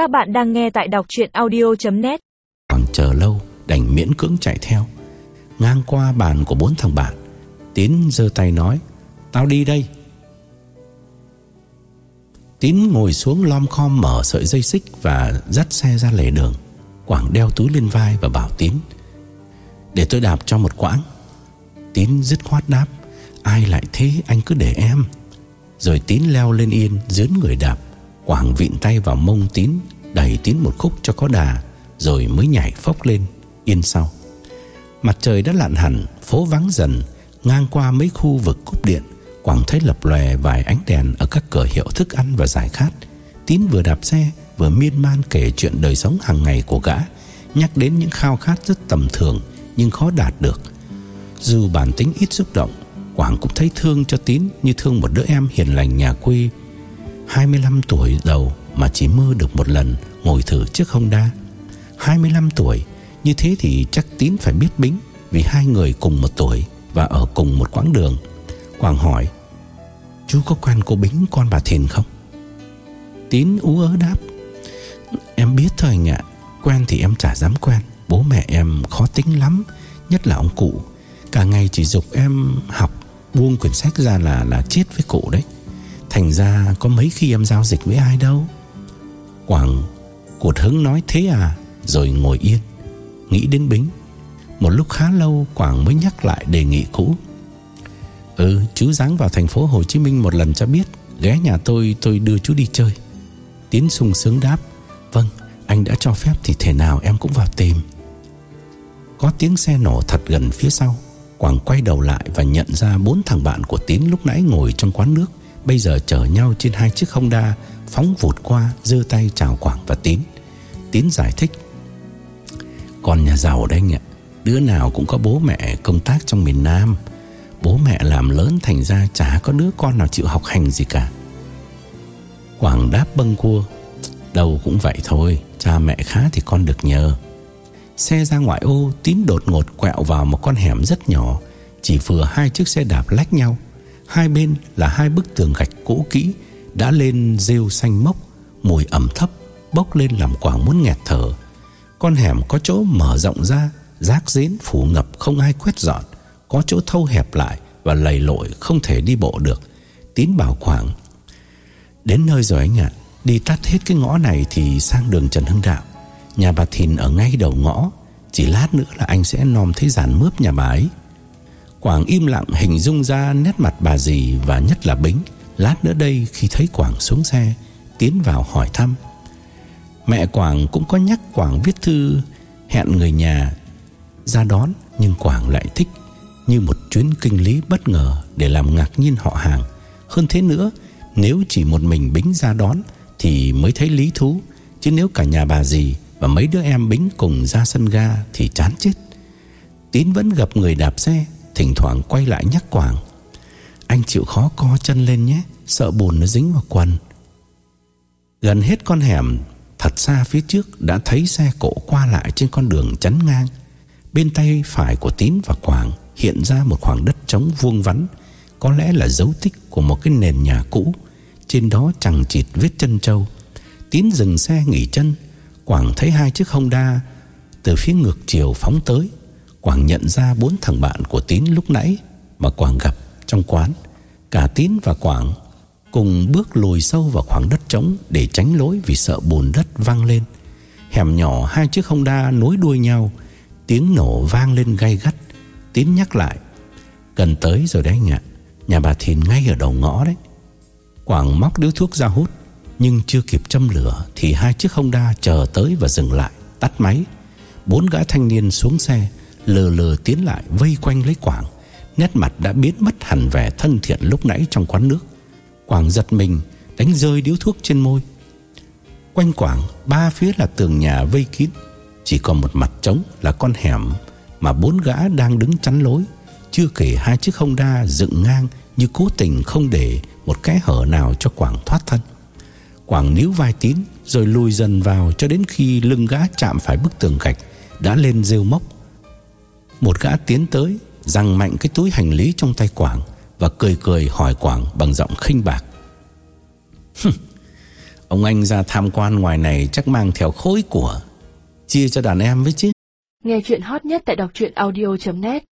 Các bạn đang nghe tại đọc chuyện audio.net Quảng chờ lâu, đành miễn cưỡng chạy theo. Ngang qua bàn của bốn thằng bạn Tiến giơ tay nói, Tao đi đây. Tín ngồi xuống lom khom mở sợi dây xích Và dắt xe ra lề đường, Quảng đeo túi lên vai và bảo Tín, Để tôi đạp cho một quãng. Tín dứt khoát đáp, Ai lại thế, anh cứ để em. Rồi Tín leo lên yên, Dướn người đạp. Quảng vịn tay vào mông Tín Đẩy Tín một khúc cho có đà, Rồi mới nhảy phóc lên, Yên sau. Mặt trời đã lặn hẳn, Phố vắng dần, Ngang qua mấy khu vực cúp điện. Quảng thấy lập lòe vài ánh đèn Ở các cửa hiệu thức ăn và giải khát. Tín vừa đạp xe, Vừa miên man kể chuyện đời sống hàng ngày của gã, Nhắc đến những khao khát rất tầm thường, Nhưng khó đạt được. Dù bản tính ít xúc động, Quảng cũng thấy thương cho Tín Như thương một đứa em hiền lành nhà quê 25 tuổi đầu Mà chỉ mơ được một lần Ngồi thử chiếc Honda. 25 tuổi, Như thế thì chắc Tín phải biết bính Vì hai người cùng một tuổi Và ở cùng một quãng đường. Quang hỏi, Chú có quen cô Bính, con bà Thìn không? Tín ú ớ đáp, Em biết thôi anh ạ, Quen thì em chả dám quen, Bố mẹ em khó tính lắm, Nhất là ông cụ. Cả ngày chỉ dục em học, Buông quyển sách ra là là chết với cụ đấy. Thành ra có mấy khi em giao dịch với ai đâu. Quảng cột hứng nói thế à Rồi ngồi yên, Nghĩ đến Bính. Một lúc khá lâu, Quảng mới nhắc lại đề nghị cũ. Ừ chú dáng vào thành phố Hồ Chí Minh một lần cho biết, Ghé nhà tôi tôi đưa chú đi chơi. Tiến sung sướng đáp Vâng anh đã cho phép thì thể nào em cũng vào tìm. Có tiếng xe nổ thật gần phía sau, Quảng quay đầu lại và nhận ra bốn thằng bạn của Tiến lúc nãy ngồi trong quán nước. Bây giờ chở nhau trên hai chiếc Honda, Phóng vụt qua, giơ tay chào Quảng và Tín. Tín giải thích, Con nhà giàu đây anh ạ, Đứa nào cũng có bố mẹ công tác trong miền Nam. Bố mẹ làm lớn thành ra chả có đứa con nào chịu học hành gì cả. Quảng đáp bâng cua Đâu cũng vậy thôi, Cha mẹ khá thì con được nhờ. Xe ra ngoại ô, Tín đột ngột quẹo vào một con hẻm rất nhỏ, Chỉ vừa hai chiếc xe đạp lách nhau. Hai bên là hai bức tường gạch cũ kỹ, Đã lên rêu xanh mốc, Mùi ẩm thấp, Bốc lên làm Quảng muốn nghẹt thở. Con hẻm có chỗ mở rộng ra, Rác rến phủ ngập không ai quét dọn, Có chỗ thâu hẹp lại Và lầy lội không thể đi bộ được. Tín bảo Quảng, Đến nơi rồi anh ạ, Đi tắt hết cái ngõ này thì sang đường Trần Hưng Đạo. Nhà bà Thìn ở ngay đầu ngõ, Chỉ lát nữa là anh sẽ nom thấy giàn mướp nhà bà ấy. Quảng im lặng hình dung ra nét mặt bà dì Và nhất là Bính. Lát nữa đây khi thấy Quảng xuống xe, Tiến vào hỏi thăm. Mẹ Quảng cũng có nhắc Quảng viết thư Hẹn người nhà Ra đón, Nhưng Quảng lại thích Như một chuyến kinh lý bất ngờ Để làm ngạc nhiên họ hàng. Hơn thế nữa, Nếu chỉ một mình Bính ra đón Thì mới thấy lý thú, Chứ nếu cả nhà bà dì Và mấy đứa em Bính cùng ra sân ga Thì chán chết. Tín vẫn gặp người đạp xe Thỉnh thoảng quay lại nhắc Quảng. Anh chịu khó co chân lên nhé, Sợ bùn nó dính vào quần. Gần hết con hẻm, Thật xa phía trước đã thấy xe cộ qua lại Trên con đường chắn ngang. Bên tay phải của Tín và Quảng Hiện ra một khoảng đất trống vuông vắn, Có lẽ là dấu tích của một cái nền nhà cũ. Trên đó chẳng chịt vết chân trâu. Tín dừng xe nghỉ chân, Quảng thấy hai chiếc Honda Từ phía ngược chiều phóng tới. Quảng nhận ra bốn thằng bạn của Tín lúc nãy Mà Quảng gặp trong quán. Cả Tín và Quảng Cùng bước lùi sâu vào khoảng đất trống Để tránh lối vì sợ bùn đất văng lên. Hẻm nhỏ hai chiếc Honda nối đuôi nhau, Tiếng nổ vang lên gay gắt. Tín nhắc lại Gần tới rồi đấy anh ạ, Nhà bà Thìn ngay ở đầu ngõ đấy. Quảng móc điếu thuốc ra hút, Nhưng chưa kịp châm lửa Thì hai chiếc Honda chờ tới và dừng lại, Tắt máy. Bốn gã thanh niên xuống xe Lờ lờ tiến lại vây quanh lấy Quảng. Nét mặt đã biến mất hẳn vẻ thân thiện lúc nãy trong quán nước. Quảng giật mình, Đánh rơi điếu thuốc trên môi. Quanh Quảng, Ba phía là tường nhà vây kín. Chỉ còn một mặt trống là con hẻm Mà bốn gã đang đứng chắn lối. Chưa kể hai chiếc Honda dựng ngang Như cố tình không để Một cái hở nào cho Quảng thoát thân. Quảng níu vai tín, Rồi lùi dần vào cho đến khi lưng gã chạm phải bức tường gạch, Đã lên rêu mốc một gã tiến tới Răng mạnh cái túi hành lý trong tay Quảng Và cười cười hỏi Quảng bằng giọng khinh bạc. Ông anh ra tham quan ngoài này chắc mang theo khối của, Chia cho đàn em với chứ. Nghe chuyện hot nhất tại đọc audio.net